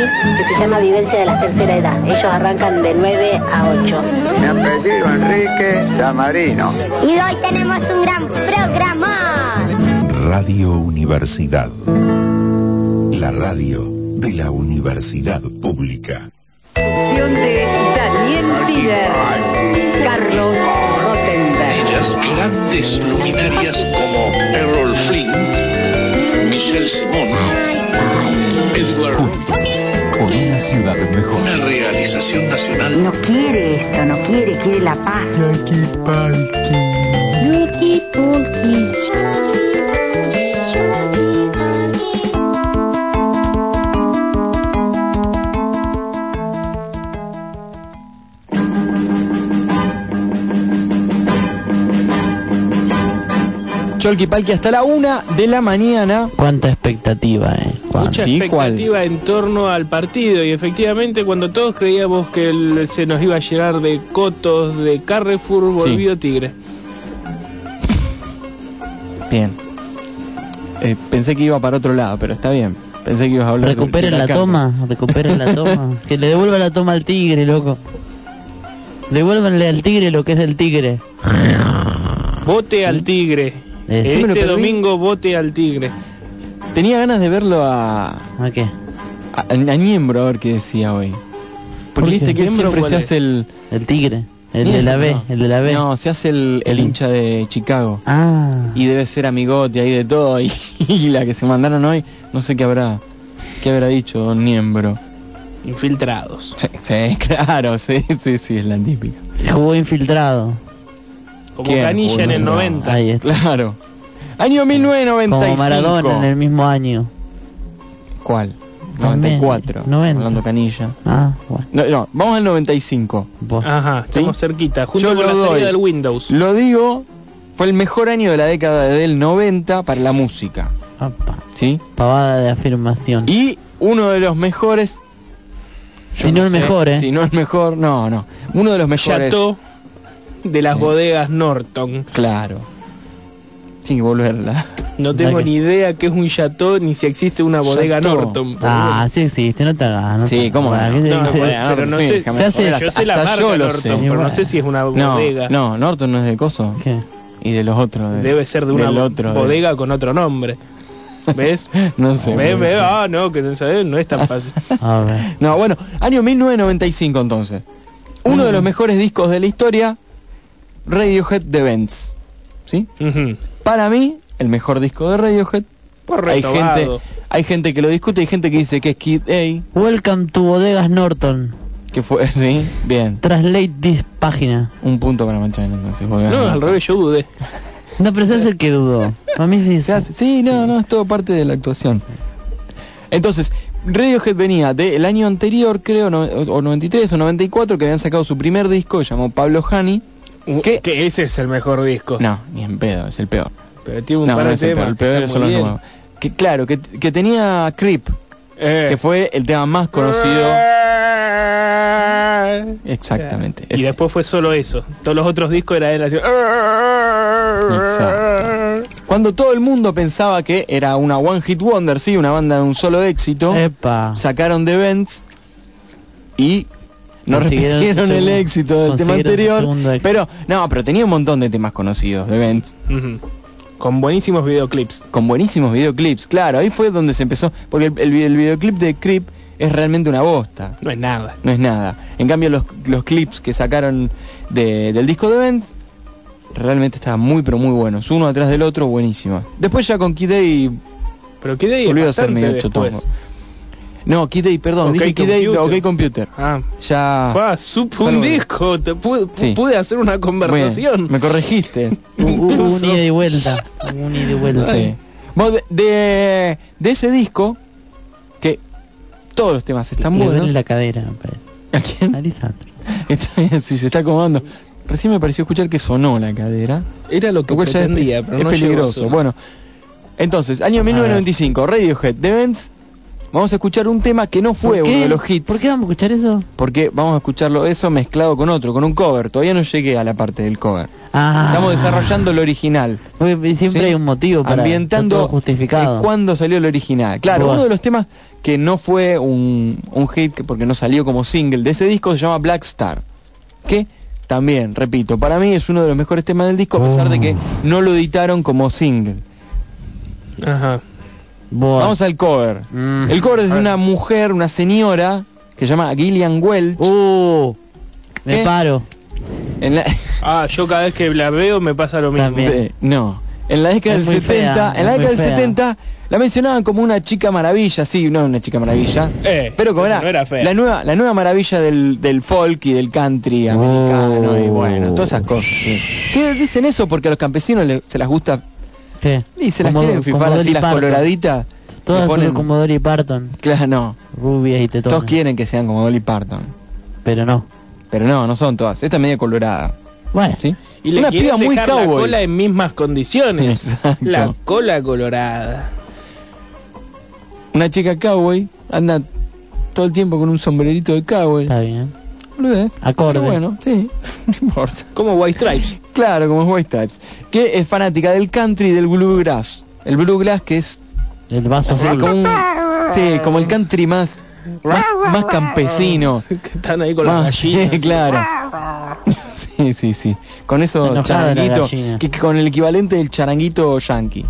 que se llama Vivencia de la Tercera Edad. Ellos arrancan de 9 a 8. Mi apellido Enrique Samarino. Y hoy tenemos un gran programa. Radio Universidad. La radio de la Universidad Pública. de Daniel Tiger, Carlos Rottenberg. Ellas, grandes luminarias como Errol Flynn, Michelle Simon, Edward una ciudad mejor. una realización nacional. No quiere esto, no quiere, quiere la paz. Cholki Palki hasta la una de la mañana. Cuánta expectativa, eh. Mucha sí, ¿cuál? expectativa en torno al partido y efectivamente cuando todos creíamos que el- se nos iba a llenar de cotos de Carrefour volvió Tigre. Bien. Eh, pensé que iba para otro lado, pero está bien. Pensé que ibas a hablar Recuperen de la toma, recuperen la toma. que le devuelva la toma al tigre, loco. Devuélvanle al tigre lo que es del tigre. Vote al Tigre. Eh, Este domingo vote al Tigre. Tenía ganas de verlo a, ¿A qué? a, a Niembro a ver qué decía hoy. Porque ¿Por viste que él ¿Niembro siempre se hace el... El tigre. El de la B, No. el de la B. No, se hace el, el El- hincha de Chicago. Ah. Y debe ser amigote ahí de todo. Y, y la que se mandaron hoy, no sé qué habrá qué habrá dicho Don Niembro. Infiltrados. Sí, sí, claro, sí, sí, sí, es la típica. Jugó infiltrado. Como ¿Quién? Canilla en el no. 90. Ahí está. Claro. Año 1995. Como Maradona en el mismo año. ¿Cuál? También, 94. 90. Hablando canilla. Ah, bueno. No, no, vamos al 95. Vos. Ajá, estamos ¿Sí? cerquita. Junto Yo con lo la doy. salida del Windows. Lo digo, fue el mejor año de la década del 90 para la música. Apa. ¿Sí? Pavada de afirmación. Y uno de los mejores. yo Si no el sé, mejor, ¿eh? Si no el mejor, no, no. Uno de los mejores. Chateau de las Sí. bodegas Norton. Claro. Sin volverla. No tengo ni idea qué es un chateau ni si existe una bodega Chateau. Norton. Ah, sí existe, no te hagas. no Sí, ¿cómo no? pero no sí, sé, ya sé, joder, yo hasta- sé la marca yo Norton, sé. pero no sé si es una No, bodega. no, Norton no es de coso. ¿Qué? Y de los otros. de- Debe ser de una de- bodega con otro nombre. ¿Ves? No sé. ¿Ves? ¿Ves? Ah, no, que no sabes, no es tan fácil. A ver. No, bueno, año 1995 entonces. Uno de los mejores discos de la historia, Radiohead de Vents. ¿Sí? Para mí, el mejor disco de Radiohead. Por Hay gente, hay gente que lo discute, hay gente que dice que es Kid A, Welcome to Bodegas Norton. que fue, sí, bien. Translate this página. Un punto para Manchán entonces. No, al revés, yo dudé. No, pero ese es el que dudó. A mí sí. Sí, no, no, es todo parte de la actuación. Entonces, Radiohead venía del año anterior, creo, no- o 93 o 94, que habían sacado su primer disco, llamado Pablo Honey. Que, que ese es el mejor disco. No, ni en pedo, es el peor. Pero tiene un No, par no de el temas. el que peor son los nuevos. Que claro, que, que tenía Creep, Eh. que fue el tema más conocido. Exactamente. Y ese. después fue solo eso. Todos los otros discos era él así. Exacto. Cuando todo el mundo pensaba que era una One Hit Wonder, sí, una banda de un solo éxito, Epa. sacaron The Vents y no repitieron el segundo- éxito del tema anterior. Pero, no, pero tenía un montón de temas conocidos, Vents, Ujú. Con buenísimos videoclips. con buenísimos videoclips. Claro, ahí fue donde se empezó, porque el, el, el videoclip de Creep es realmente una bosta. No es nada. no es nada. En cambio, los, los clips que sacaron de- del disco de Vents realmente estaban muy, pero muy buenos. Uno atrás del otro, buenísimo. Después ya con Kid A Pero de ahí volvió a ser medio después. chotongo. No, Kid A, perdón, Ok dije Kid A, Computer. OK Computer. Ah, Ya... Supe un disco. Te pude, Sí. pude hacer una conversación. Bien, me corregiste. Un ida y vuelta. Un ida y vuelta. Sí. De, de, de ese disco, que todos los temas están Le duele buenos. la cadera, me parece. ¿A quién? A Lisandro. Está bien, sí, se está acomodando. Recién me pareció escuchar que sonó la cadera. Era lo que es, pretendía, pe- pero es no peligroso. Bueno, entonces, año 1995, Radiohead, The Vents. Vamos a escuchar un tema que no fue ¿Por uno de los hits. ¿Por qué vamos a escuchar eso? Porque vamos a escucharlo eso mezclado con otro, con un cover. Todavía no llegué a la parte del cover. Ah. Estamos desarrollando el original. Porque siempre ¿sí? hay un motivo para ambientando justificado. cuándo salió el original. Claro, uno de los temas que no fue un, un hit que- porque no salió como single de ese disco, se llama Black Star. Que también, repito, para mí es uno de los mejores temas del disco, a pesar de que no lo editaron como single. Ajá. Vamos al cover. Mm. El cover es de una mujer, una señora, que se llama Gillian Welch. Uh, me paro. En la, Ah, yo cada vez que la veo me pasa lo mismo. También. No. En la década Es del muy 70, fea, en la década del fea. 70 la mencionaban como una chica maravilla, sí, no una chica maravilla, Eh, pero como era, no era fea. la nueva la nueva maravilla del, del folk y del country americano y Oh. bueno, todas esas cosas. ¿Qué dicen eso porque a los campesinos se las gusta ¿Qué? y se las Como- quieren fifar así las Parton. coloraditas? Todas son ponen- como Dolly Parton, Claro, no. rubias y tetonas. Todos quieren que sean como Dolly Parton, Pero no. pero no, no son todas. Esta es media colorada, Bueno, ¿sí? Y le una piba muy dejar la cowboy. cola en mismas condiciones. Exacto. La cola colorada. Una chica cowboy anda todo el tiempo con un sombrerito de cowboy. está bien. Boludez. Acorde. Pero bueno, sí, no importa. Como White Stripes. Claro, como es White Stripes. Que es fanática del country y del bluegrass. El bluegrass que es El vaso como un- sí, como el country más más, más campesino. Que están ahí con las Más- gallinas. claro. Sí, sí, sí. Con charanguitos, gallina. que, que con el equivalente del charanguito yankee.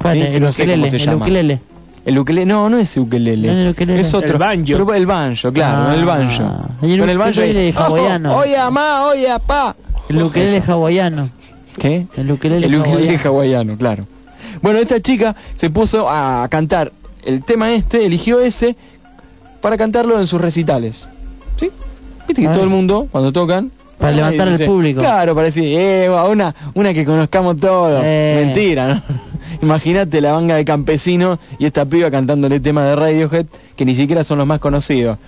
¿Cuál Sí, el no sé cómo ukelele, se el llama. ukelele. El ukelele, no, no es ukelele. No el ukelele. Es otro. El banjo. Pero el banjo, claro, Ah. el banjo. Y el Con el banjo. ukelele ahí, hawaiano. "Oh, oye, mamá, oye, papá. El ukelele hawaiano. ¿Qué? El ukelele El ukelele hawaiano. hawaiano, claro. Bueno, esta chica se puso a cantar el tema este, eligió ese para cantarlo en sus recitales. ¿Sí? Viste que Ah. todo el mundo, cuando tocan... Para levantar al público. Claro, para decir, eh, una, una que conozcamos todos. Eh. Mentira, ¿no? Imagínate la banda de campesinos y esta piba cantándole temas de Radiohead que ni siquiera son los más conocidos.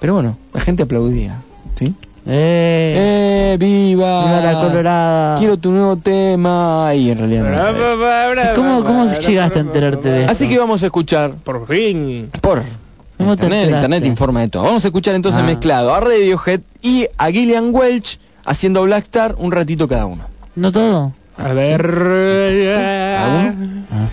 Pero bueno, la gente aplaudía. ¿Sí? Eh, ¡Eh, viva! viva la colorada. Quiero tu nuevo tema. Y en realidad no. ¿Y ¿Cómo, cómo llegaste a enterarte de esto? Así que vamos a escuchar Por fin. por ¿Cómo te internet, enteraste? internet informa de todo. Vamos a escuchar entonces Ah. mezclado a Radiohead y a Gillian Welch haciendo Black Star un ratito cada uno. ¿No todo? A ver. ¿Cada uno? Ah.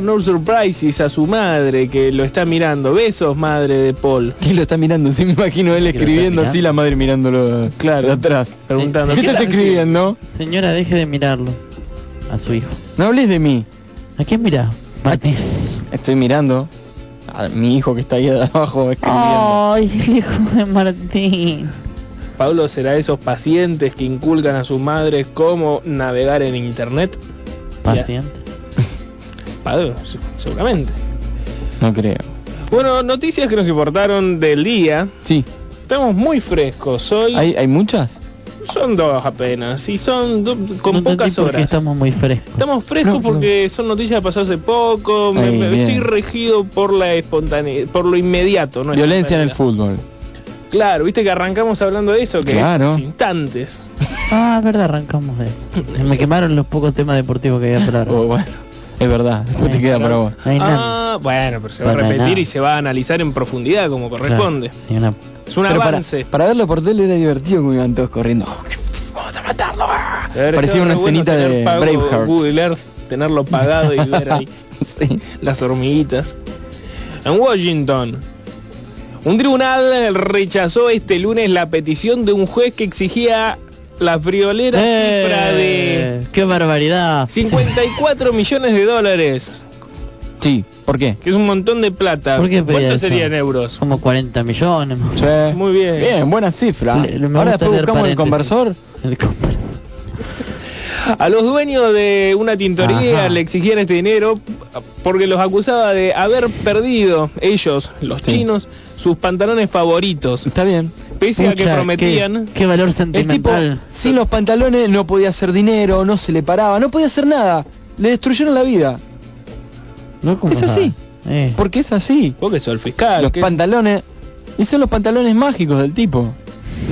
No Surprises a su madre que lo está mirando. Besos, madre de Paul. ¿Quién lo está mirando? Sí, me imagino él ¿Quién lo escribiendo así, la madre mirándolo Claro. de atrás. Preguntando. ¿Qué estás escribiendo? Señora, deje de mirarlo. A su hijo. No hables de mí. ¿A quién mira? Martín. Estoy mirando a mi hijo que está ahí abajo escribiendo. Ay, el hijo de Martín. Pablo será esos pacientes que inculcan a sus madres cómo navegar en internet. Paciente. Seguramente. No creo. Bueno, noticias que nos importaron del día. Sí. Estamos muy frescos hoy. ¿Hay, hay muchas? Son dos apenas. Y son do- con No pocas horas. estamos muy frescos. Estamos frescos No, no. porque son noticias que pasó hace poco. me- Ay, me- bien. estoy regido por la espontaneidad, por lo inmediato. ¿no? Violencia en el fútbol. Claro, viste que arrancamos hablando de eso, que Claro. es instantes. Ah, es verdad, arrancamos de. Me quemaron los pocos temas deportivos que había para. Oh, bueno, es verdad, después te Ay, queda para vos. No. Ah, bueno, pero se va a repetir nada. y se va a analizar en profundidad como corresponde. Claro, sí, una- Es un Pero avance. para verlo por tele era divertido como iban todos corriendo. Vamos a matarlo. Parecía una bueno escenita de pago Braveheart. Google Earth, tenerlo pagado y ver ahí Sí. las hormiguitas. En Washington, un tribunal rechazó este lunes la petición de un juez que exigía la friolera cifra de ¡Eh! ¡Qué barbaridad! 54 millones de dólares, Sí, ¿por qué? que es un montón de plata. ¿Por qué ¿Cuánto eso? serían euros? Como 40 millones. Sí. Muy bien. Bien, buena cifra. Le- le- me Ahora después buscamos el conversor. El conversor. A los dueños de una tintorería Ajá. le exigían este dinero porque los acusaba de haber perdido ellos, los Sí. chinos, sus pantalones favoritos. Está bien. Pese a que prometían... Qué, qué valor El tipo, sentimental. sin los pantalones no podía hacer dinero, no se le paraba, no podía hacer nada. Le destruyeron la vida. ¿No? ¿Cómo Es así. Eh. Porque es así. Porque soy el fiscal. Los pantalones. Y son los pantalones mágicos del tipo.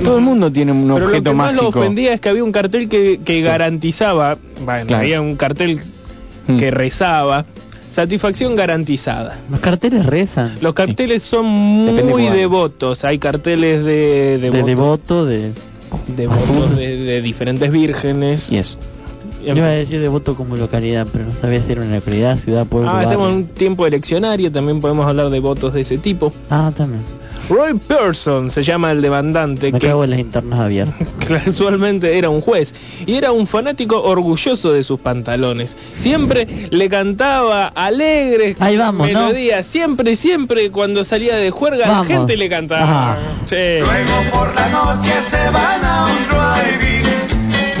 Todo el mundo tiene un Pero lo objeto que más lo mágico. ofendía es que había un cartel que, que garantizaba, bueno, Claro. había un cartel Mm. que rezaba, satisfacción garantizada. Los carteles rezan. Los carteles son muy devotos, hay carteles de, De devotos, devoto, de... de, de diferentes vírgenes. Y eso. Yo iba a decir devoto como localidad, pero no sabía si era una localidad, ciudad, pueblo, Ah, estamos en un tiempo eleccionario, también podemos hablar de votos de ese tipo. Ah, también. Roy Pearson se llama el demandante, Me que cago en las internas abiertas. casualmente era un juez y era un fanático orgulloso de sus pantalones. Siempre le cantaba alegres Ahí vamos, ¿no? melodías, siempre, siempre cuando salía de juerga Vamos. la gente le cantaba. Ah. Sí. Luego por la noche se van a un driving,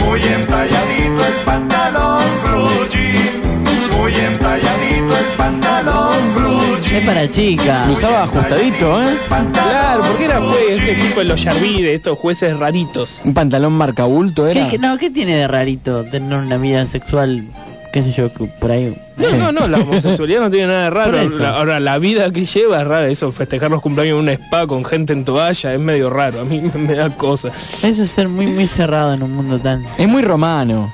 muy entalladito el pantalón blue jean, muy entalladito el pantalón blue Es para chicas. Lo usaba ajustadito, ¿eh? Claro, porque era juez, este tipo de los Yarvide, estos jueces raritos. Un pantalón marcabulto ¿Qué, era. qué- no, ¿qué tiene de rarito tener una vida sexual, qué sé yo, que por ahí? No, no, no, la homosexualidad no tiene nada de raro. Ahora, la vida que lleva es rara. Eso, festejar los cumpleaños en un spa con gente en toalla es medio raro. A mí me, me da cosa. Eso es ser muy, muy cerrado en un mundo tan... Es muy romano.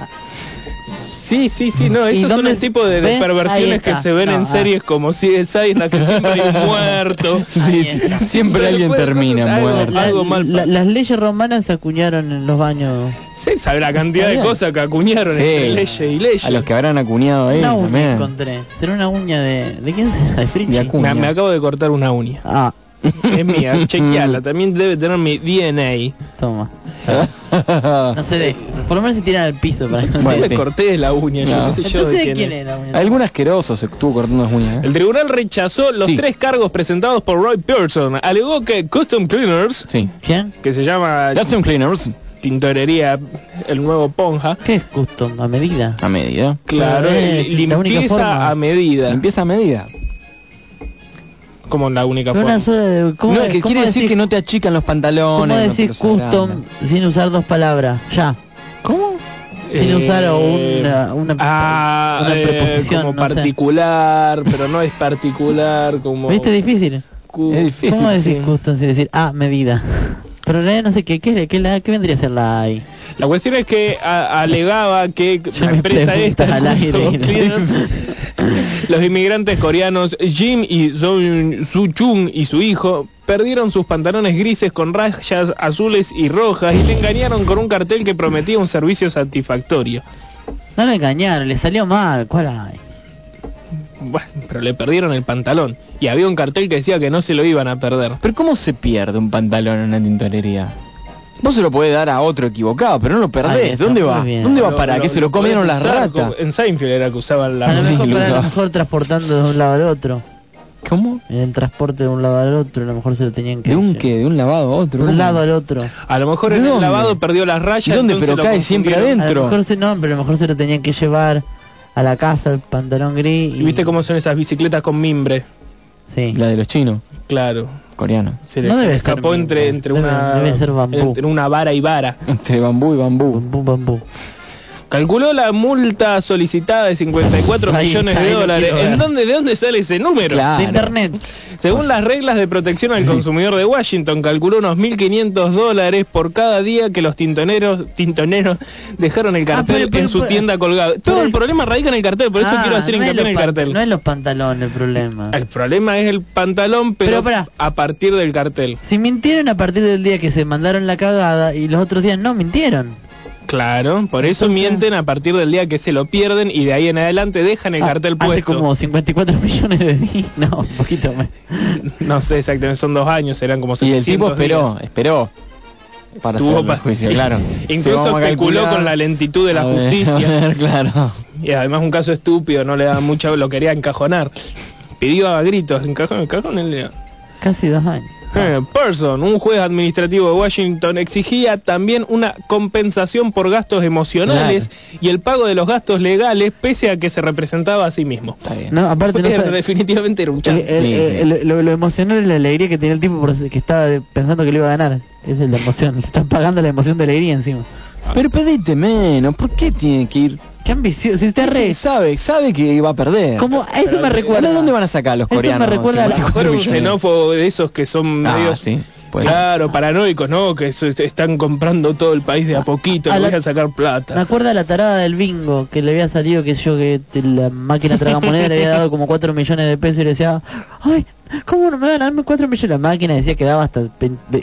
Sí, sí, sí, no, ¿Y esos son el tipo de, de perversiones que se ven No, en ah. series como CSI en la que siempre hay un muerto. Sí, sí, siempre Pero alguien termina muerto. La- algo mal la- las leyes romanas se acuñaron en los baños. Sí, sabe la cantidad de cosas que acuñaron Sí. entre leyes y leyes. A los que habrán acuñado ahí una uña también. encontré. ¿Será una uña de... ¿De quién será? ¿De Frichi? De Acuña. me, me acabo de cortar una uña. Ah, Es mía, chequeala. También debe tener mi DNA. toma. No se ve. Por lo menos se tiran al piso para que no No Bueno, se me sí. corté la uña, yo No. qué sé yo Entonces, de ¿de quién, quién es. era? uña? Algún asqueroso se estuvo cortando las uñas. ¿eh? El tribunal rechazó los Sí. tres cargos presentados por Roy Pearson. Alegó que Custom Cleaners, Sí. ¿Quién? que se llama Custom Cleaners. tintorería, el nuevo Ponja, ¿Qué es custom? ¿A medida? A medida. claro, única limpieza forma. a medida, Empieza a medida. Como la única forma. sola de- ¿cómo, No, que cómo quiere decir que no te achican los pantalones. ¿Cómo decir custom agrandan. sin usar dos palabras? Ya. ¿Cómo? Sin Eh, usar una, una, ah, una eh, preposición. como no sé. particular, pero no es particular, como... ¿Viste difícil? cu- Es difícil. ¿Cómo decir sí. custom sin decir ah, medida? Pero en realidad no sé qué, qué, qué, la, qué vendría a ser la ahí. La cuestión es que a- alegaba que la empresa esta, al aire. los inmigrantes coreanos Jim y Soo Su Chung y su hijo perdieron sus pantalones grises con rayas azules y rojas y le engañaron con un cartel que prometía un servicio satisfactorio. No lo engañaron, le salió mal. ¿Cuál hay? Bueno, pero le perdieron el pantalón y había un cartel que decía que no se lo iban a perder. Pero ¿cómo se pierde un pantalón en una tintorería? Vos se lo podés dar a otro equivocado, pero no lo perdés. está, ¿Dónde va? bien. ¿Dónde va para? lo- ¿Que se lo comieron las ratas? En Seinfeld era que usaban la A lo Sí, mejor, lo a mejor transportando de un lado al otro. ¿Cómo? En el transporte de un lado al otro, a lo mejor se lo tenían que... ¿De un qué? ¿De un lavado a otro? De un lado al otro. A lo mejor ¿De en el dónde? lavado perdió las rayas. ¿De dónde? Pero lo cae siempre confundieron. A lo mejor se, no, pero a lo mejor se lo tenían que llevar a la casa el pantalón gris. ¿Y viste cómo son esas bicicletas con mimbre? Sí. La de los chinos, Claro. Coreanos. Se No debe escapó entre, entre Debe- una debe ser bambú. entre una vara y vara. Entre bambú y bambú. Bambú, bambú. Calculó la multa solicitada de 54 Ahí millones de dólares. ¿En dónde, ¿De dónde sale ese número? Claro. De internet. Según las reglas de protección al consumidor de Washington, calculó unos 1.500 dólares por cada día que los tintoneros, tintoneros dejaron el cartel Ah, pero- pero- en su pero- tienda colgado. Todo el problema radica en el cartel, por eso Ah, quiero hacer no hincapié en los el cartel. No es los pantalones el problema. El problema es el pantalón, pero, a partir del cartel. Si mintieron a partir del día que se mandaron la cagada y los otros días no mintieron. Claro, por eso Entonces- mienten a partir del día que se lo pierden y de ahí en adelante dejan el Ah, cartel Hace puesto. como 54 millones de días. No, un poquito más. No sé exactamente, son dos años, serán como Y el 700 tipo esperó, días. esperó. Para Tuvo hacer el pa- juicio, claro. Incluso especuló con la lentitud de la ver, justicia. ver, claro. Y además un caso estúpido, no le daba mucha, lo quería encajonar. Pidió a gritos, encajón, encajón el Casi dos años. Eh, Person, un juez administrativo de Washington, exigía también una compensación por gastos emocionales y el pago de los gastos legales pese a que se representaba a sí mismo. Está bien. No, aparte no sabe- definitivamente era un el- el- Sí, el- lo, lo emocional es la alegría que tenía el tipo que estaba pensando que le iba a ganar. Esa es la emoción. Le están pagando la emoción de alegría encima. Pero pedite menos, ¿por qué tiene que ir? Qué ambicioso. Si te re... Sabe, sabe que va a perder. Como, eso me recuerda. ¿De dónde van a sacar los Eso me coreanos? recuerda a la- A 54 un xenófobo de esos que son Ah, medios sí. Pues, Claro, paranoicos, ¿no? Que se- están comprando todo el país de a poquito, A le la- voy a sacar Me plata. acuerdo la tarada del bingo, que le había salido que yo, que la máquina tragamoneda le había dado como 4 millones de pesos y le decía, ay, ¿cómo no me van a darme 4 millones? La máquina decía que daba hasta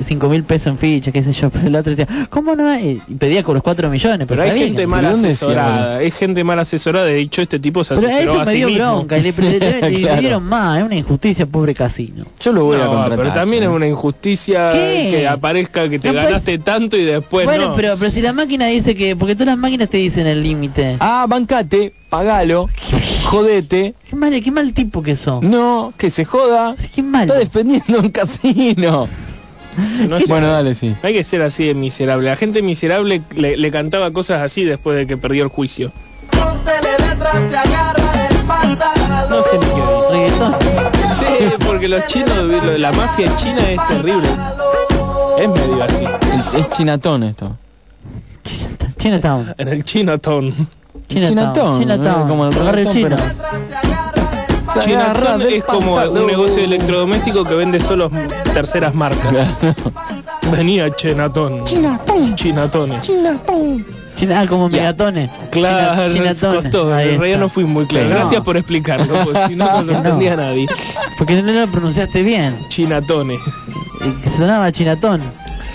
5 mil pesos en ficha, qué sé yo, pero el otro decía, ¿cómo no? hay?" Y pedía con los 4 millones, pero, Pero hay gente mal ¿de dónde decía, asesorada, hay gente mal asesorada, de hecho este tipo se Pero a asesoró eso a me sí dio mismo. bronca, y le, le- le- le Claro. dieron más, es una injusticia, pobre casino. Yo lo voy a contratar. pero también es una injusticia ¿Qué? que aparezca que te No ganaste tanto y después bueno, no. pero, pero si la máquina dice que, porque todas las máquinas te dicen el límite. Ah, bancate, pagalo, jodete. Qué mal, qué mal tipo que sos. No, que se joda. Qué mal. Está defendiendo un casino. No es- Bueno, dale, sí. no hay que ser así de miserable. La gente miserable le, le cantaba cosas así después de que perdió el juicio. No sé ni qué. Sí, porque los chinos, lo- la mafia china es terrible. Es medio así. Es- Es chinatón esto. Chinatown. En el Chinatown. Chinatown. Chinatown. eh, como el El barrio chino. pero- Chinatown es como pantalón. un negocio de electrodoméstico que vende solo terceras marcas. Venía Chinatown. Chinatones. China, ah, como megatones. Claro, China- costoso. Ahí En realidad no fui muy claro. No. Gracias por explicarlo, porque si no, no lo No. entendía nadie. Porque no lo pronunciaste bien. Chinatones. Sonaba chinatón.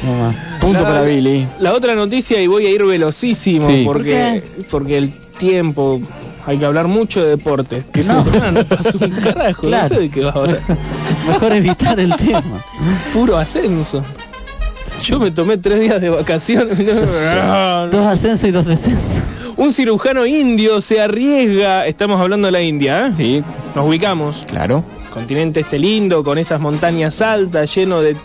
Nomás. Punto La- para Billy. La otra noticia, y voy a ir velocísimo, Sí. porque, porque el tiempo, hay que hablar mucho de deporte. Que No. no pasó un carajo, Claro. no sé de qué va ahora. Mejor evitar el tema. Puro ascenso. Yo me tomé tres días de vacaciones. Dos ascensos y dos descensos. Un cirujano indio se arriesga, estamos hablando de la India, ¿eh? Sí, Nos ubicamos. claro. Continente este lindo, con esas montañas altas, lleno de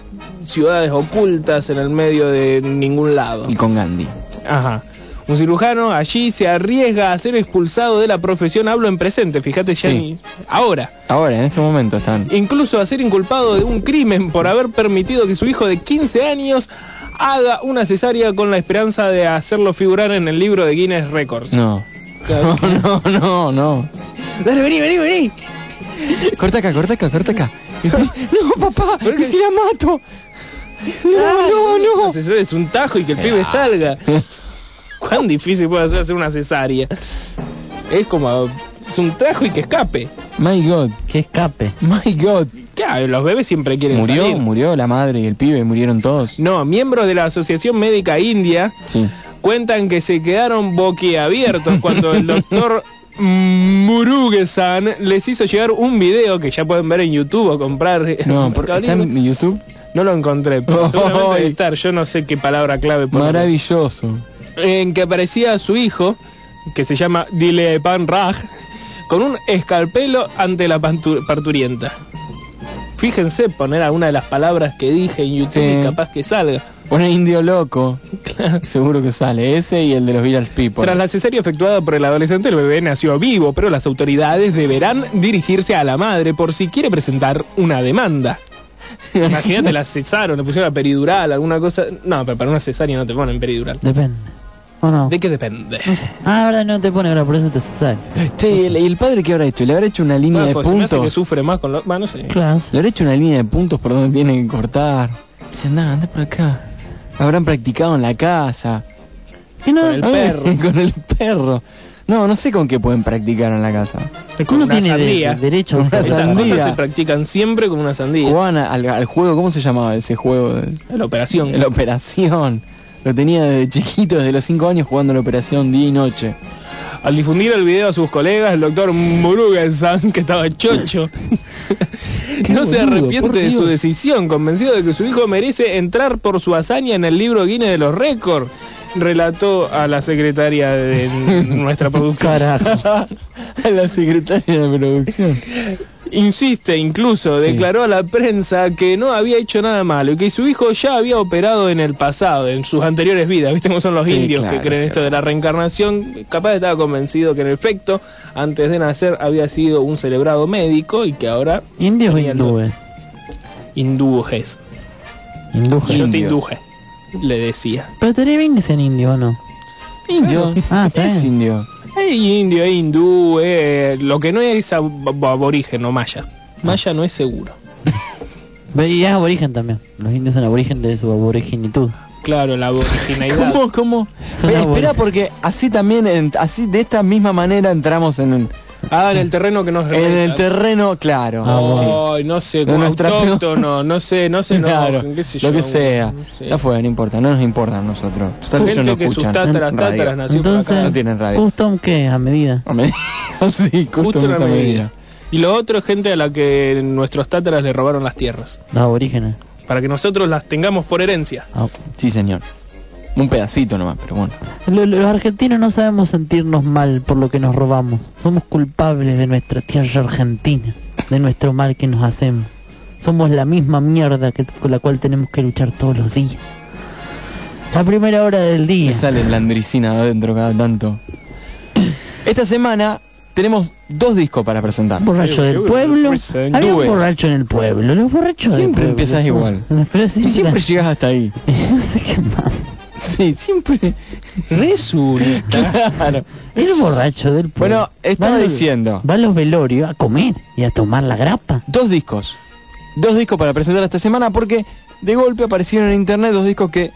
ciudades ocultas en el medio de ningún lado. Y con Gandhi. Ajá. Un cirujano allí se arriesga a ser expulsado de la profesión, hablo en presente, fíjate ya Sí. ahora. Ahora, en este momento están. Incluso a ser inculpado de un crimen por haber permitido que su hijo de 15 años haga una cesárea con la esperanza de hacerlo figurar en el libro de Guinness Records. No. No, no, no, no. Dale, vení, vení, vení. Corta acá, corta acá, corta acá. No, papá, ¿Por que si la mato. Ah, No, no, no. Es un tajo y que el pibe salga. ¿Cuán difícil puede ser hacer una cesárea? Es como... Es un trajo y que escape. My God. Que escape. My God. Claro, los bebés siempre quieren Murió, salir. murió la madre y el pibe, murieron todos. No, miembros de la Asociación Médica India Sí. cuentan que se quedaron boquiabiertos cuando el doctor Murugesan les hizo llegar un video que ya pueden ver en YouTube o comprar. en No, por, ¿está en YouTube? No lo encontré, pero Ay. seguramente debe estar. Yo no sé qué palabra clave poner. En que aparecía su hijo, que se llama Dilepan Raj, con un escalpelo ante la parturienta. Fíjense poner alguna de las palabras que dije en YouTube Sí. y capaz que salga. Pone indio loco. Seguro que sale. Ese y el de los Village People. Tras la cesárea efectuada por el adolescente, el bebé nació vivo, pero las autoridades deberán dirigirse a la madre por si quiere presentar una demanda. Imagínate, la cesaron, le pusieron la peridural, alguna cosa. No, pero para una cesárea no te ponen peridural. Depende. ¿O no? ¿De qué depende? Ah, ahora no te pone ahora, por eso te sale. Che, ¿y el, y el padre qué habrá hecho? ¿Le habrá hecho una línea de pues se me hace que puntos? sufre más con los... Bueno, sé. Claro. ¿Le habrá hecho una línea de puntos por donde tiene que cortar? Dice, anda, anda por acá. Habrán practicado en la casa. Y no, Con el Ay, perro. con el perro. No, no sé con qué pueden practicar en la casa. Con uno tiene de- sandía. de- derecho a Una sandía. cosas se practican siempre con una sandía. Jugaban al, al juego, ¿cómo se llamaba ese juego? de- La operación. La operación. Lo tenía desde chiquito, desde los 5 años jugando la operación día y noche. Al difundir el video a sus colegas, el doctor Murugesan, que estaba chocho, no se arrepiente de su decisión, convencido de que su hijo merece entrar por su hazaña en el libro Guinness de los récords, relató a la secretaria de nuestra producción. Carajo. a la secretaria de producción. Insiste incluso, Sí. declaró a la prensa que no había hecho nada malo y que su hijo ya había operado en el pasado, en sus anteriores vidas. ¿Viste cómo son los Sí, indios claro, que creen es esto de la reencarnación? Capaz estaba convencido que en efecto, antes de nacer había sido un celebrado médico y que ahora ¿Indios o hindúes? Indúes. Hindúes. Yo te induje, le decía. Pero estaría bien que sean indios o no. Indio. Ah, está es bien. indio. Hay indio, hay hindú, eh, lo que no es ab- aborigen o maya. Maya no es seguro. Y es aborigen también. Los indios son aborigen de su aborigenitud. Claro, la aboriginalidad. ¿Cómo, cómo? Son espera porque así también, en- así de esta misma manera entramos en, el- Ah, en el terreno que nos en el terreno, claro. Bueno. Ay, no sé, como nuestra- autóctono, no sé, no sé, no, Claro, qué sé lo yo, que sea. no sé. Ya fue, no importa, no nos importa a nosotros. Total, Gente no que sus escuchan. tátaras, Radio. tátaras nació Entonces, acá. No tienen radio. custom qué? A medida. A medida, sí, una esa medida. medida. Y lo otro es gente a la que nuestros tátaras le robaron las tierras. Los aborígenes. Para que nosotros las tengamos por herencia. Ah, Sí, señor. Un pedacito nomás, pero bueno. Lo- lo- Los argentinos no sabemos sentirnos mal por lo que nos robamos. Somos culpables de nuestra tierra argentina, de nuestro mal que nos hacemos. Somos la misma mierda que, con la cual tenemos que luchar todos los días. La primera hora del Me día. sale la andricina adentro cada tanto. Esta semana tenemos dos discos para presentar. Borracho del pueblo. yo- Había un borracho en el pueblo. Los borrachos del Siempre pueblo empiezas igual. Y siempre, siempre llegas hasta ahí. no sé qué más. Sí, siempre. Resulta. Claro. El borracho del pueblo. Bueno, estaba Va a los- diciendo. Va a los velorios a comer y a tomar la grapa. Dos discos. Dos discos para presentar esta semana porque de golpe aparecieron en internet dos discos que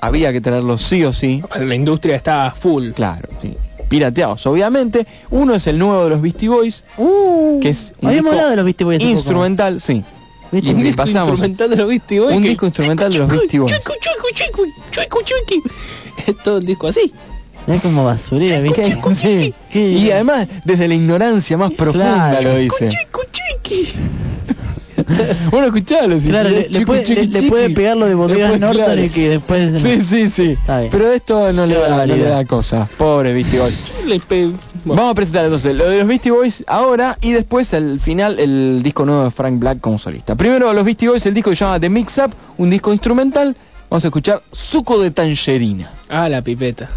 había que traerlos sí o sí. La industria está full. Claro, sí. Pirateados, obviamente. Uno es el nuevo de los Beastie Boys, Uh, que es un disco de los Beastie Boys. instrumental, sí. Y Un le disco pasamos. instrumental de los Beastie Boys. Un que- disco instrumental de los Beastie Boys. Es todo el disco así. Es como basurera, ¿viste? Sí. Y además, desde la ignorancia más profunda Claro. lo dice. Bueno, escuchalo. si Claro, le, le puede, chiqui, le- le puede pegar lo de bodegas Norton claro. y que después... Sí, sí, sí. Pero esto no le, da, no le da cosa. Pobre Beastie Boys. Vamos a presentar entonces lo de los Beastie Boys ahora y después al final el disco nuevo de Frank Black como solista. Primero los Beastie Boys, el disco que se llama The Mix Up, un disco instrumental. Vamos a escuchar Suco de Tangerina. Ah, la pipeta.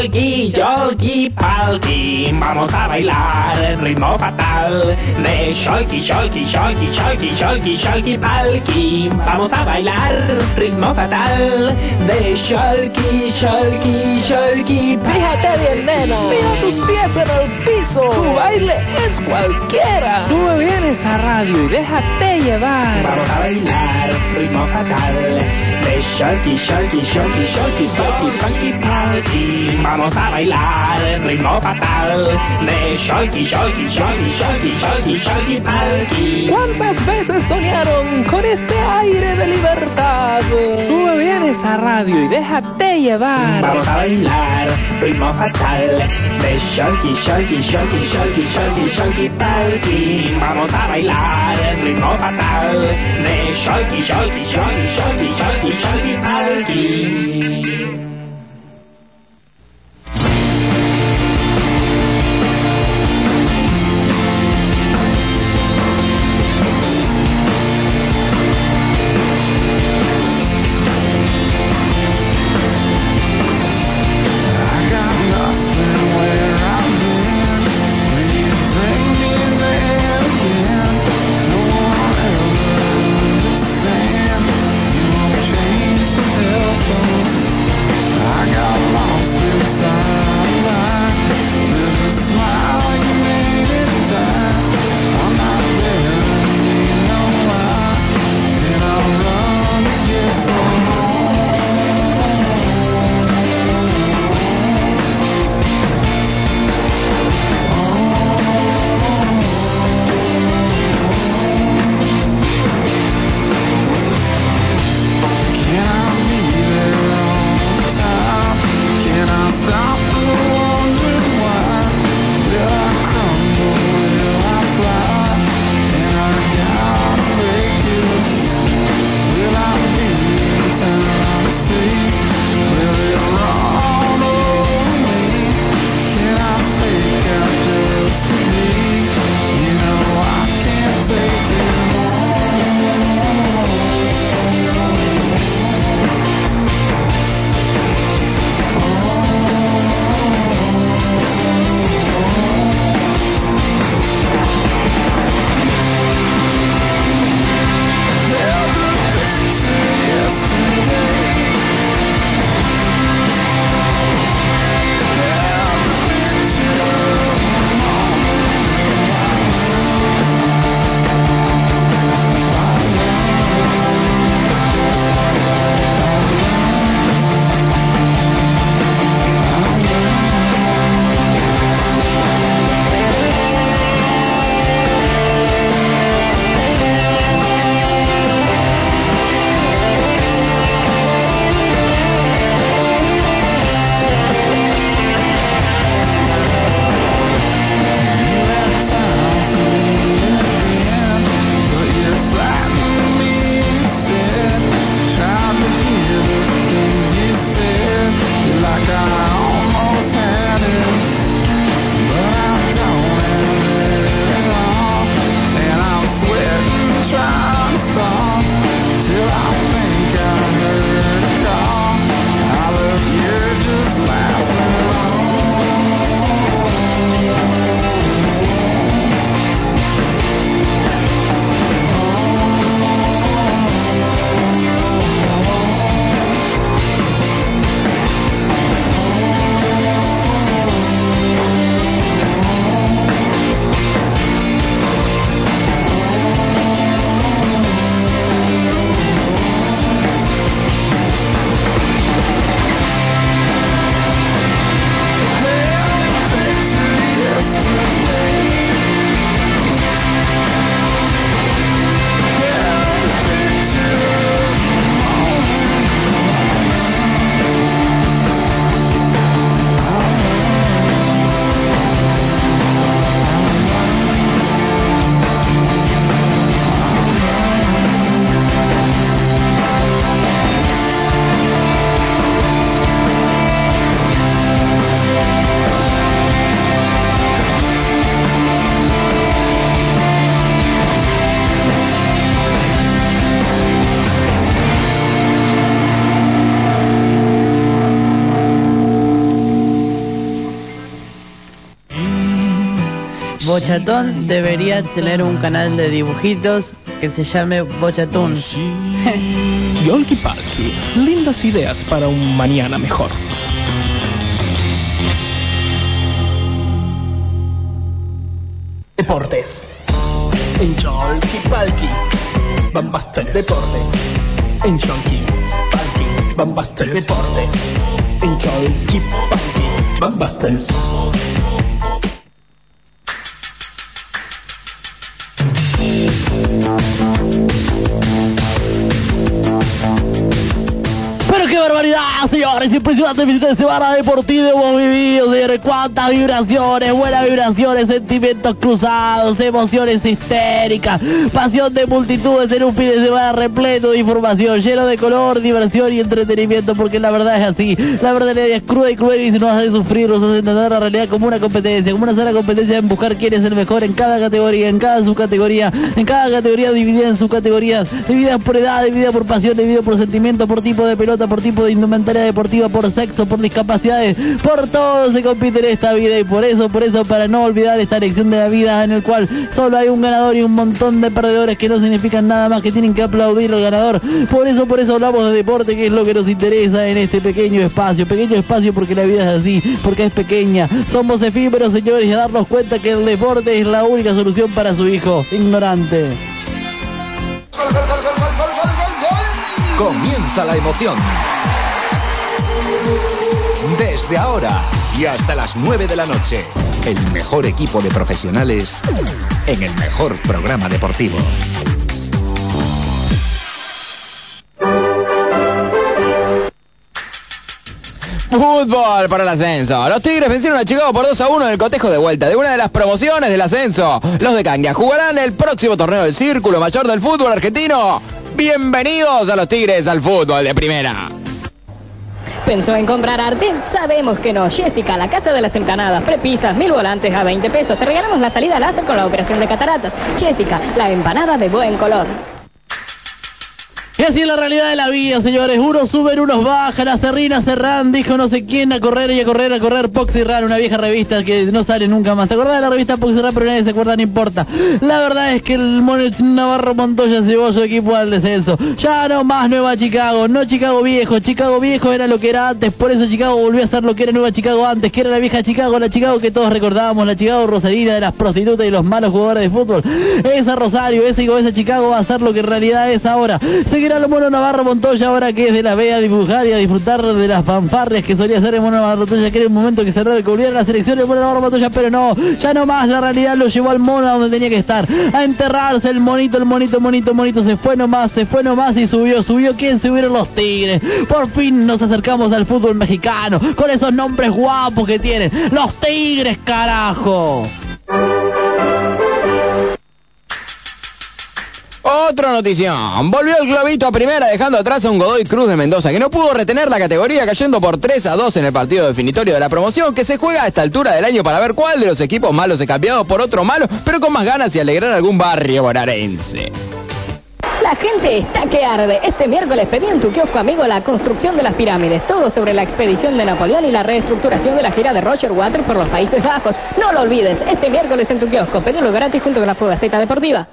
Yolki, yolki, palki, vamos a bailar el ritmo fatal de Sholky, Sholky, Sholky, Sholky, Sholky, Sholky, palki. Vamos a bailar ritmo fatal de Sholky, Sholky, Sholky, Fíjate bien, nena. Mira tus pies en el piso. Tu baile es cualquiera. Sube bien esa radio y déjate llevar. Vamos a bailar ritmo fatal de Sholky, Sholky, Sholky, Sholky, Sholky, Sholky, palki. Vamos a bailar ritmo fatal de Sholky, Sholky, Sholky, Sholky, Sholky, Sholky, palki. ¿Cuántas veces soñaron con este aire de libertad? Sube bien esa radio y déjate llevar. Vamos a bailar ritmo fatal de Sholky, Sholky, Sholky, Sholky, Sholky, Sholky, palki. Vamos a bailar ritmo fatal de Sholky, Sholky, Sholky, Sholky, Sholky, Sholky, palki. Bochatón debería tener un canal de dibujitos que se llame Bochatón. Yolki Palki, lindas ideas para un mañana mejor. Deportes. En Yolki Palki. Bambastel Deportes. En Yolki Palki. Bambastel Deportes. En Yolki Palki. Pero señores, impresionante visita de semana deportiva hemos vivido, señores, cuántas vibraciones, buenas vibraciones, sentimientos cruzados, emociones histéricas, pasión de multitudes en un fin de semana repleto de información, lleno de color, diversión y entretenimiento, porque la verdad es así, la verdad es cruda y cruel y nos hace sufrir, nos hace entender la realidad como una competencia, como una sana competencia en buscar quién es el mejor en cada categoría, en cada subcategoría, en cada categoría dividida en subcategorías, divididas por edad, dividida por pasión, dividida por sentimiento, por tipo de pelota, por tipo de indumentaria deportiva, por sexo, por discapacidades, por todo se compite en esta vida y por eso, por eso, para no olvidar esta lección de la vida en el cual solo hay un ganador y un montón de perdedores que no significan nada más que tienen que aplaudir al ganador. Por eso, por eso hablamos de deporte, que es lo que nos interesa en este pequeño espacio, pequeño espacio porque la vida es así, porque es pequeña. Somos efímeros, señores, y a darnos cuenta que el deporte es la única solución para su hijo ignorante. Comienza la emoción. Desde ahora y hasta las 9 de la noche, el mejor equipo de profesionales en el mejor programa deportivo. Fútbol para el ascenso. Los Tigres vencieron a Chicago por 2 a 1 en el cotejo de vuelta de una de las promociones del ascenso. Los de Cangia jugarán el próximo torneo del Círculo Mayor del Fútbol Argentino. Bienvenidos a los Tigres al fútbol de primera. ¿Pensó en comprar arte? Sabemos que no. Jessica, la casa de las empanadas, prepisas, mil volantes a 20 pesos. Te regalamos la salida láser con la operación de cataratas. Jessica, la empanada de buen color. Y así es la realidad de la vida, señores. Unos suben, unos bajan. A Serrina Serrán dijo no sé quién a correr y a correr, a correr. Poxy Run, una vieja revista que no sale nunca más. ¿Te acordás de la revista Poxy Run? Pero nadie se acuerda, no importa. La verdad es que el mono Navarro Montoya se llevó su equipo al descenso. Ya no más Nueva Chicago, no Chicago viejo. Chicago viejo era lo que era antes. Por eso Chicago volvió a ser lo que era Nueva Chicago antes, que era la vieja Chicago, la Chicago que todos recordábamos, la Chicago Rosarina de las prostitutas y los malos jugadores de fútbol. Esa Rosario, ese, esa Chicago va a ser lo que en realidad es ahora. Seguirá el mono Navarro Montoya ahora que es de la B a dibujar y a disfrutar de las fanfarrias que solía hacer el Mono Navarro Montoya, que era el momento que cerró de la selección del Mono Navarro Montoya, pero no, ya no más, la realidad lo llevó al mono a donde tenía que estar, a enterrarse el monito, el monito, monito, monito, se fue nomás, se fue nomás y subió, subió quién, subieron los Tigres, por fin nos acercamos al fútbol mexicano, con esos nombres guapos que tienen, los Tigres, carajo. Otra notición. Volvió el globito a primera dejando atrás a un Godoy Cruz de Mendoza que no pudo retener la categoría cayendo por 3 a 2 en el partido definitorio de la promoción que se juega a esta altura del año para ver cuál de los equipos malos es cambiado por otro malo, pero con más ganas y alegrar algún barrio bonaerense. La gente está que arde. Este miércoles pedí en tu kiosco amigo la construcción de las pirámides, todo sobre la expedición de Napoleón y la reestructuración de la gira de Roger Waters por los Países Bajos. No lo olvides, este miércoles en tu kiosco, pedilo gratis junto con la prueba esteta deportiva.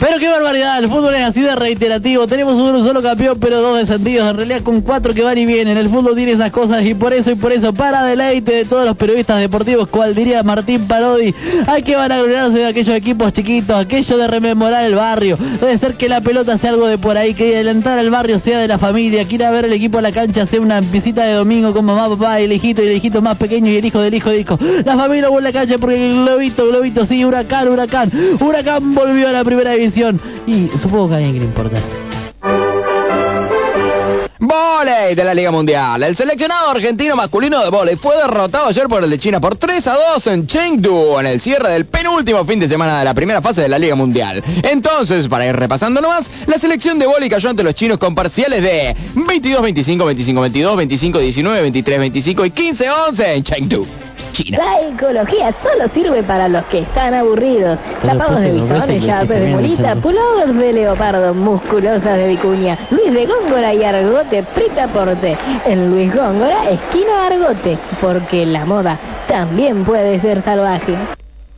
Pero qué barbaridad, el fútbol es así de reiterativo. Tenemos un solo campeón, pero dos descendidos. En realidad con cuatro que van y vienen. El fútbol tiene esas cosas y por eso y por eso, para deleite de todos los periodistas deportivos, cual diría Martín Parodi, hay que vanagloriarse de aquellos equipos chiquitos, aquello de rememorar el barrio. Debe ser que la pelota sea algo de por ahí, que adelantar al barrio sea de la familia, que ir a ver el equipo a la cancha sea una visita de domingo con mamá, papá, el hijito y el hijito más pequeño y el hijo del hijo de hijo. La familia vuelve a la cancha porque el globito, globito, sí, huracán, huracán. Huracán volvió a la primera división. Y supongo que a alguien que le importa. Voley de la Liga Mundial. El seleccionado argentino masculino de voley fue derrotado ayer por el de China por 3 a 2 en Chengdu en el cierre del penúltimo fin de semana de la primera fase de la Liga Mundial. Entonces, para ir repasando nomás, la selección de voley cayó ante los chinos con parciales de 22-25, 25-22, 25-19, 23-25 y 15-11 en Chengdu. China. La ecología solo sirve para los que están aburridos. Tapados de bisones, yapes de chaval. pullovers de leopardo, musculosas de vicuña, Luis de Góngora y Argote, Prita Porte. En Luis Góngora, esquina Argote, porque la moda también puede ser salvaje.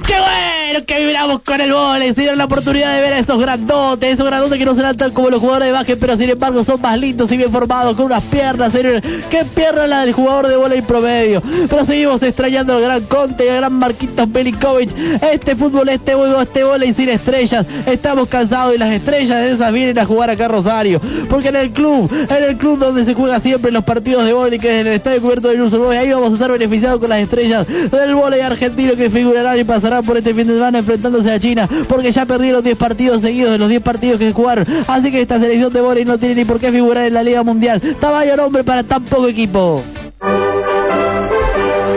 ¡Qué bueno que vibramos con el vóley! Se dieron la oportunidad de ver a esos grandotes, esos grandotes que no serán tan como los jugadores de básquet, pero sin embargo son más lindos y bien formados, con unas piernas, señores. ¡Qué pierna la del jugador de vóley promedio! Pero seguimos extrañando al gran Conte y al gran Marquitos Belikovic. Este fútbol, este juego, este vóley sin estrellas. Estamos cansados y las estrellas de esas vienen a jugar acá a Rosario. Porque en el club, en el club donde se juega siempre los partidos de vóley, que es el estadio cubierto de Boy, ahí vamos a estar beneficiados con las estrellas del vóley argentino que figurarán y pasarán por este fin de semana enfrentándose a China, porque ya perdieron 10 partidos seguidos de los 10 partidos que jugaron. Así que esta selección de vóley no tiene ni por qué figurar en la Liga Mundial. Tamaño nombre para tan poco equipo.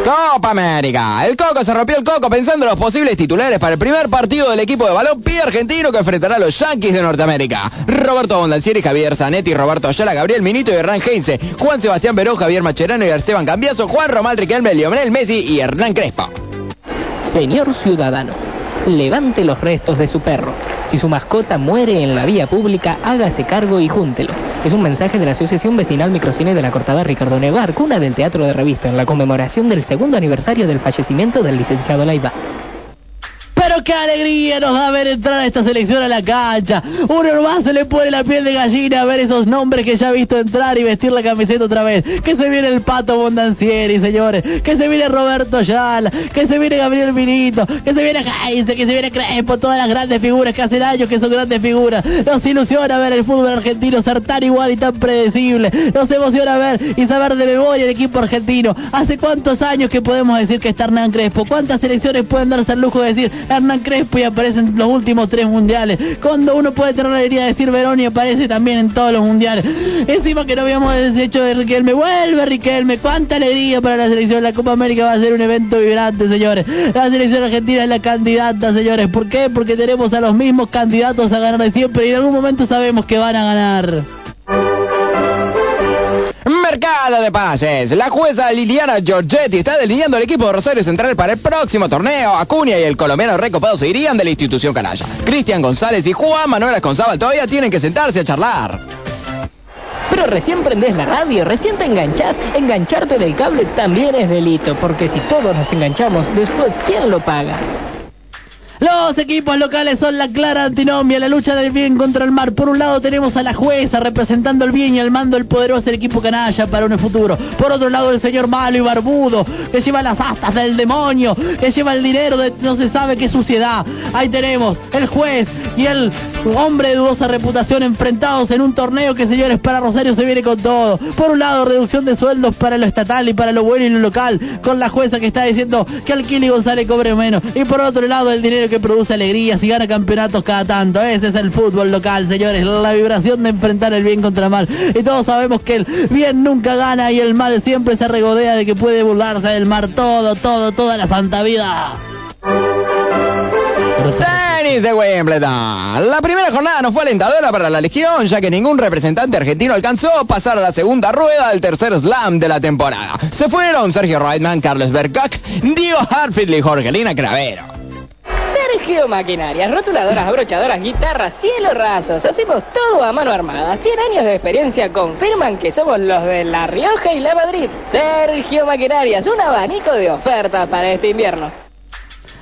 Copa América. El Coco se rompió el coco pensando en los posibles titulares para el primer partido del equipo de balompié argentino que enfrentará a los Yankees de Norteamérica. Roberto Bondancieri, Javier Zanetti, Roberto Ayala, Gabriel Minito y Hernán Heinze, Juan Sebastián Verón, Javier Macherano y Esteban Cambiaso, Juan Román Riquelme, Lionel Messi y Hernán Crespo. Señor ciudadano, levante los restos de su perro. Si su mascota muere en la vía pública, hágase cargo y júntelo. Es un mensaje de la Asociación Vecinal Microcine de la Cortada Ricardo Nevar, cuna del Teatro de Revista, en la conmemoración del segundo aniversario del fallecimiento del licenciado Laiva. Pero qué alegría nos da ver entrar a esta selección a la cancha. Uno más se le pone la piel de gallina a ver esos nombres que ya ha visto entrar y vestir la camiseta otra vez. Que se viene el Pato Bondancieri, señores. Que se viene Roberto Ayala. Que se viene Gabriel Minito. Que se viene Heinze. Que se viene Crespo. Todas las grandes figuras que hacen años que son grandes figuras. Nos ilusiona ver el fútbol argentino ser tan igual y tan predecible. Nos emociona ver y saber de memoria el equipo argentino. ¿Hace cuántos años que podemos decir que está Hernán Crespo? ¿Cuántas selecciones pueden darse el lujo de decir Hernán Crespo y aparecen los últimos tres mundiales? Cuando uno puede tener la alegría de decir Verón y aparece también en todos los mundiales. Encima que no habíamos deshecho de Riquelme. Vuelve Riquelme. Cuánta alegría para la selección. La Copa América va a ser un evento vibrante, señores. La selección argentina es la candidata, señores. ¿Por qué? Porque tenemos a los mismos candidatos a ganar de siempre y en algún momento sabemos que van a ganar. Mercado de pases. La jueza Liliana Giorgetti está delineando el equipo de Rosario Central para el próximo torneo. Acuña y el colombiano recopado se irían de la institución canalla. Cristian González y Juan Manuel Esconzábal todavía tienen que sentarse a charlar. Pero recién prendés la radio, recién te enganchás. Engancharte del cable también es delito, porque si todos nos enganchamos, después, ¿quién lo paga? Los equipos locales son la clara antinomia, la lucha del bien contra el mal. Por un lado tenemos a la jueza representando el bien y al mando el poderoso el equipo canalla para un futuro. Por otro lado el señor malo y barbudo que lleva las astas del demonio, que lleva el dinero de no se sabe qué suciedad. Ahí tenemos el juez y el hombre de dudosa reputación enfrentados en un torneo que señores para Rosario se viene con todo. Por un lado reducción de sueldos para lo estatal y para lo bueno y lo local, con la jueza que está diciendo que Alquili González cobre menos. Y por otro lado el dinero que produce alegrías y gana campeonatos cada tanto. Ese es el fútbol local, señores. La vibración de enfrentar el bien contra el mal. Y todos sabemos que el bien nunca gana y el mal siempre se regodea de que puede burlarse del mar todo, todo, toda la santa vida. Tenis de Wimbledon. La primera jornada no fue alentadora para la Legión, ya que ningún representante argentino alcanzó a pasar a la segunda rueda del tercer slam de la temporada. Se fueron Sergio Reitman, Carlos Bergach, Diego Hartfield y Jorgelina Cravero. Sergio Maquinarias, rotuladoras, abrochadoras, guitarras, cielos rasos. Hacemos todo a mano armada. 100 años de experiencia confirman que somos los de La Rioja y La Madrid. Sergio Maquinarias, un abanico de ofertas para este invierno.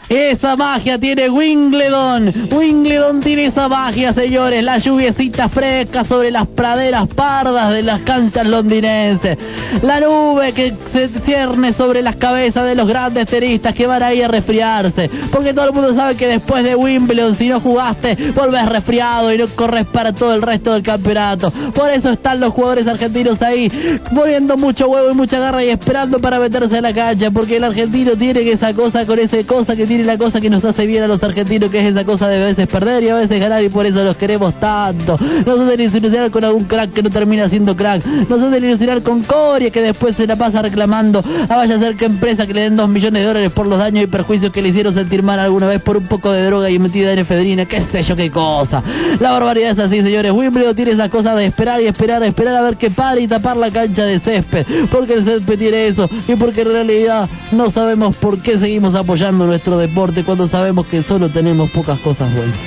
Esa magia tiene Wimbledon. Wimbledon tiene esa magia, señores. La lluviecita fresca sobre las praderas pardas de las canchas londinenses. La nube que se cierne sobre las cabezas de los grandes tenistas que van ahí a resfriarse. Porque todo el mundo sabe que después de Wimbledon, si no jugaste, volvés resfriado y no corres para todo el resto del campeonato. Por eso están los jugadores argentinos ahí, poniendo mucho huevo y mucha garra y esperando para meterse a la cancha. Porque el argentino tiene esa cosa con esa cosa que tiene tiene la cosa que nos hace bien a los argentinos, que es esa cosa de a veces perder y a veces ganar y por eso los queremos tanto. Nos hacen ilusionar con algún crack que no termina siendo crack. Nos hacen ilusionar con Coria que después se la pasa reclamando a vaya a ser que empresa que le den dos millones de dólares por los daños y perjuicios que le hicieron sentir mal alguna vez por un poco de droga y metida en efedrina, qué sé yo qué cosa. La barbaridad es así, señores. Wimbledon tiene esa cosa de esperar y esperar, esperar a ver que pare y tapar la cancha de césped. Porque el césped tiene eso y porque en realidad no sabemos por qué seguimos apoyando nuestro deporte cuando sabemos que solo tenemos pocas cosas buenas.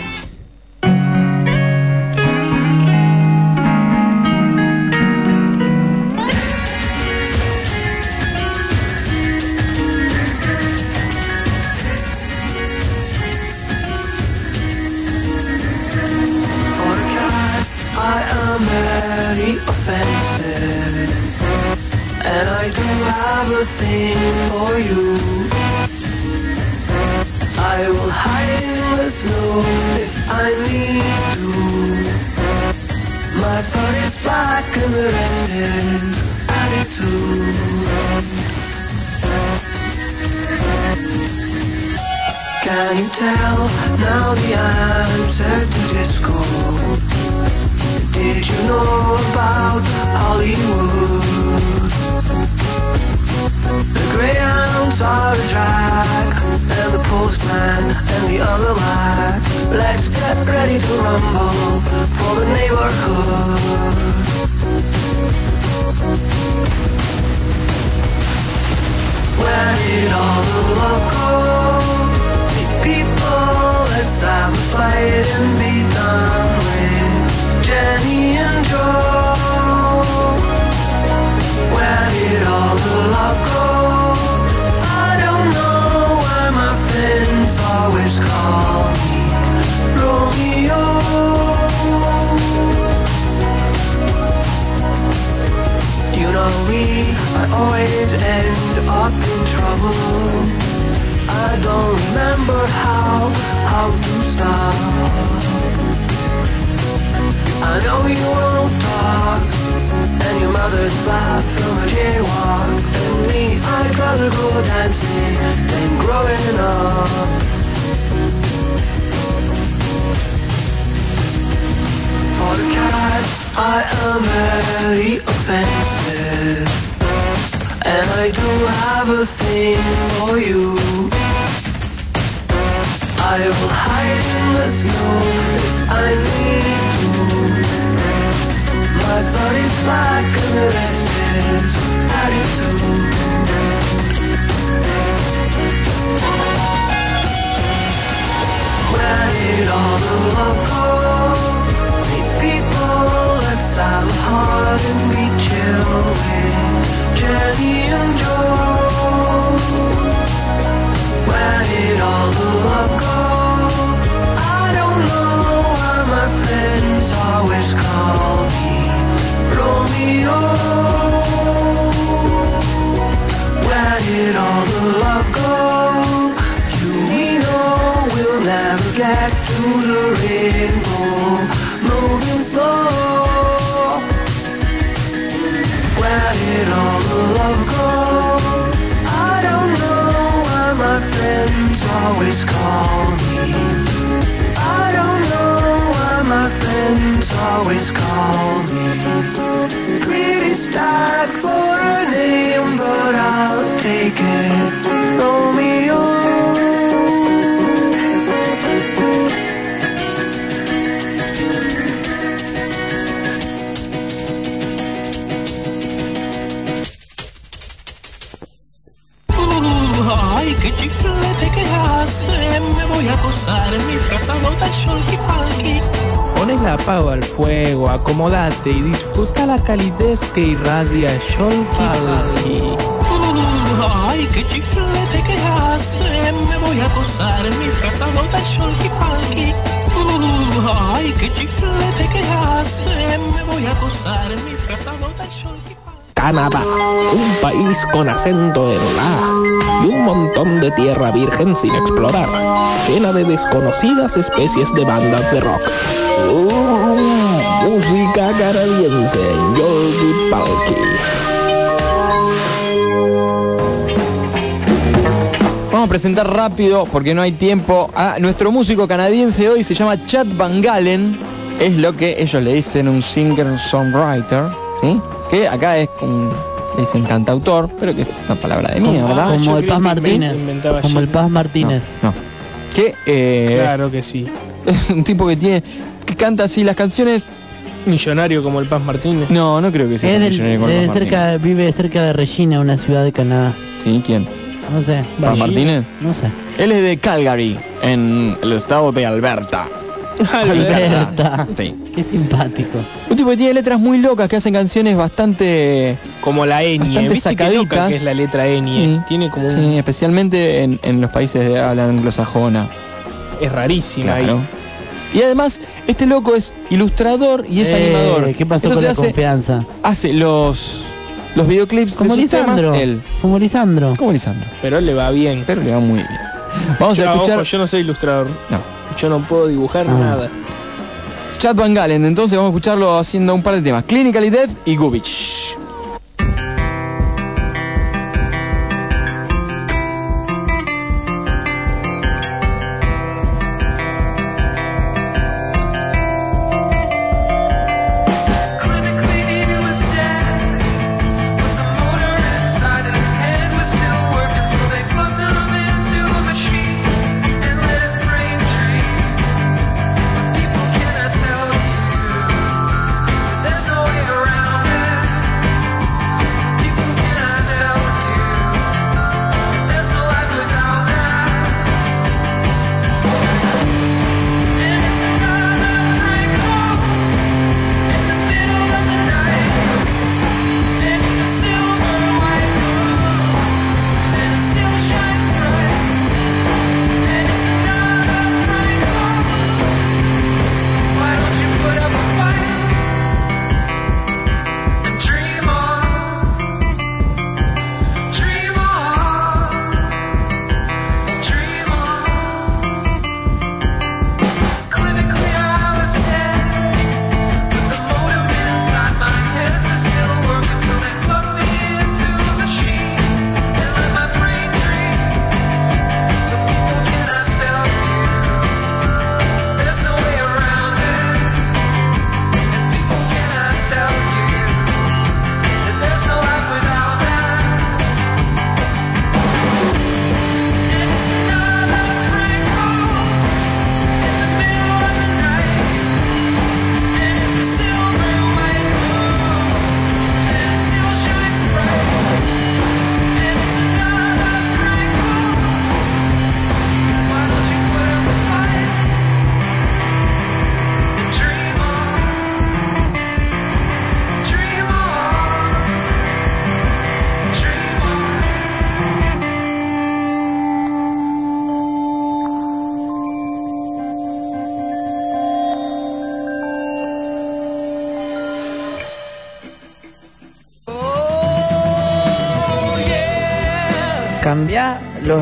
And I do have a thing for you I will hide in the snow if I need to My blood is black and the rest is attitude Can you tell now the answer to? Did Let's get ready to rumble for the neighborhood. Where did all the love? The people, have a fight and be done with. Jenny and Joe. Where did all the love go? Me, I always end up in trouble. I don't remember how, how to stop. I know you won't talk, and your mother's laugh from a jaywalk. And me, I'd rather go dancing than growing up. For the cat, I am very offensive, and I do have a thing for you. I will hide in the snow I need to. My and the rest is attitude. Where did all the love go? A heart and be chill with Jenny and Joe. Where did all the love go? I don't know why my friends always call me Romeo. Where did all the love go? Know we'll never get to the rainbow. Moving slow. Where did all the love go? I don't know why my friends always call me. I don't know why my friends always call me. Pretty stack for a name, but I'll take it. Romeo. En mi palki. Pones la apago al fuego, acomodate y disfruta la calidez que irradia Sholky Uh, ay, qué chiflete que hace. Me voy a acosar en mi frazadota sholky palki. Uh, ay, qué chiflete que hace. Me voy a acosar en mi frazadota sholky Canadá, un país con acento en la un montón de tierra virgen sin explorar, llena de desconocidas especies de bandas de rock. Uh, música canadiense, Palki. Vamos a presentar rápido, porque no hay tiempo, a nuestro músico canadiense hoy, se llama Chad Van Galen, es lo que ellos le dicen un singer-songwriter, ¿sí? Que acá es un, le dicen cantautor, pero que es una palabra de mía, ¿verdad? Como el Paz Martínez. Como el. Paz Martínez. No. Que, eh, Claro que sí. es un tipo que tiene, que canta así las canciones, Millonario como el Paz Martínez. no, no creo que sea Es del- millonario como de Paz cerca, vive cerca de Regina, una ciudad de Canadá. Sí, ¿quién? No sé. ¿Paz Martínez? No sé. Él es de Calgary, en el estado de Alberta. Alberta. Sí. Qué simpático. Un tipo que tiene letras muy locas, que hacen canciones bastante... Como la ñ. Bastante ¿Viste qué loca sacaditas. que es la letra ñ? Sí. Tiene como un... Sí, especialmente en, en los países de habla anglosajona. Es rarísima Claro. ahí. Y además, este loco es ilustrador y es Eh, animador. ¿Qué pasó con Entonces la hace, confianza? hace los los videoclips Como de sus temas, Lisandro. él. Como Lisandro. Como Lisandro. Pero le va bien. Pero le va muy bien. Vamos Yo, a escuchar ojo, yo no soy ilustrador. No. Yo no puedo dibujar Ah. nada. Chad Van Galen. Entonces vamos a escucharlo haciendo un par de temas. Clinically Dead y Gubich.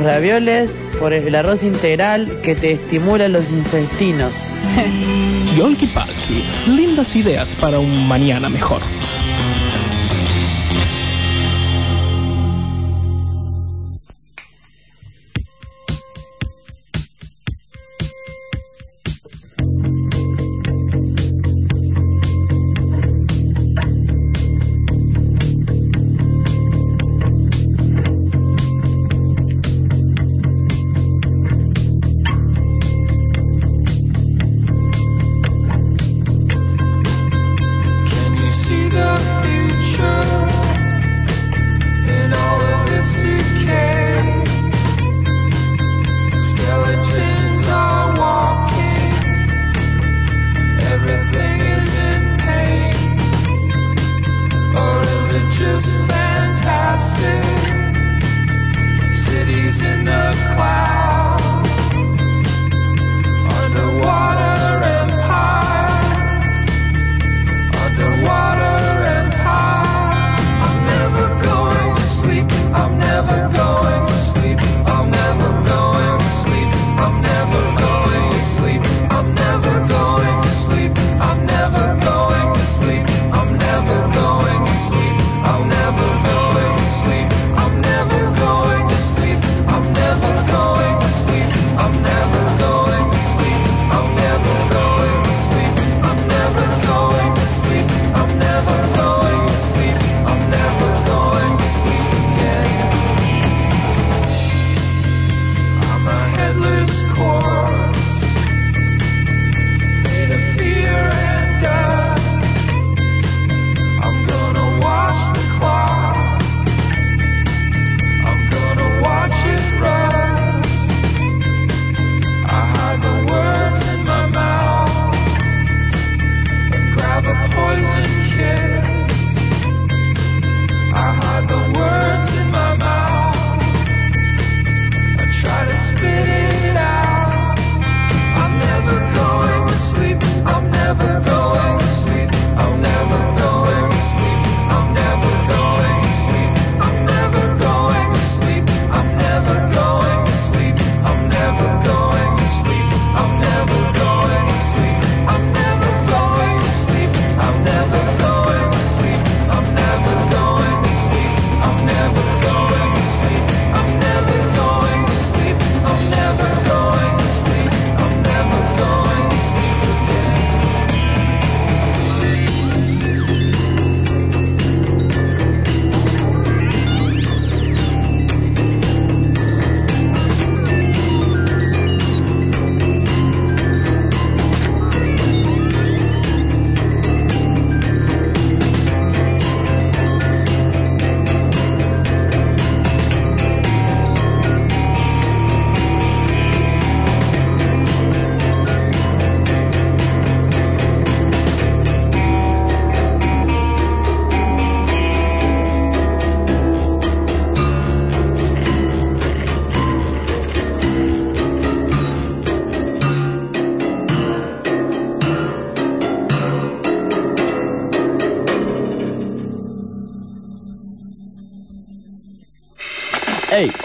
Ravioles por el arroz integral que te estimula los intestinos. Yolki Palki. Lindas ideas para un mañana mejor.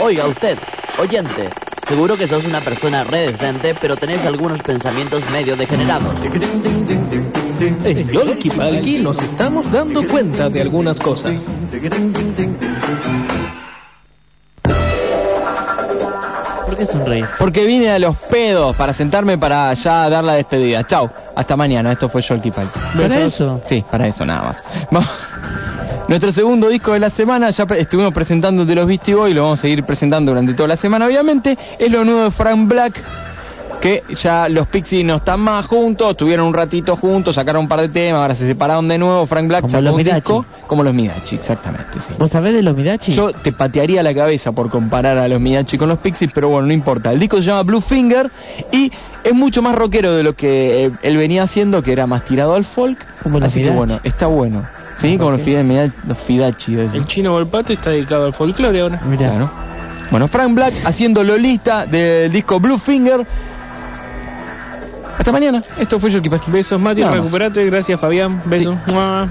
Oiga usted, oyente. Seguro que sos una persona re decente, pero tenés algunos pensamientos medio degenerados. En Yolki Palki nos estamos dando cuenta de algunas cosas. ¿Por qué sonreís? Porque vine a los pedos para sentarme para ya dar la despedida. Chau, hasta mañana. Esto fue Yolki Palki. ¿Para eso? Sí, para eso nada más. Vamos. Nuestro segundo disco de la semana, ya estuvimos presentando de los Beastie Boys, lo vamos a seguir presentando durante toda la semana, obviamente, es lo nuevo de Frank Black, que ya los Pixies no están más juntos, estuvieron un ratito juntos, sacaron un par de temas, ahora se separaron de nuevo, Frank Black Como sacó los un disco, como los Midachi, exactamente, sí. ¿Vos sabés de los Midachi? Yo te patearía la cabeza por comparar a los Midachi con los Pixies, pero bueno, no importa. El disco se llama Blue Finger y es mucho más rockero de lo que eh, él venía haciendo, que era más tirado al folk. Como Así que bueno, está bueno. Sí, como los, Fide- los Fidachi. es decir. El chino Volpato está dedicado al folclore ahora. Mirá. Claro. Bueno, Frank Black haciendo Lolita del disco Blue Finger. Hasta mañana. Esto fue Palki. Besos, Mati, recuperate. Gracias, Fabián. Besos. Mua.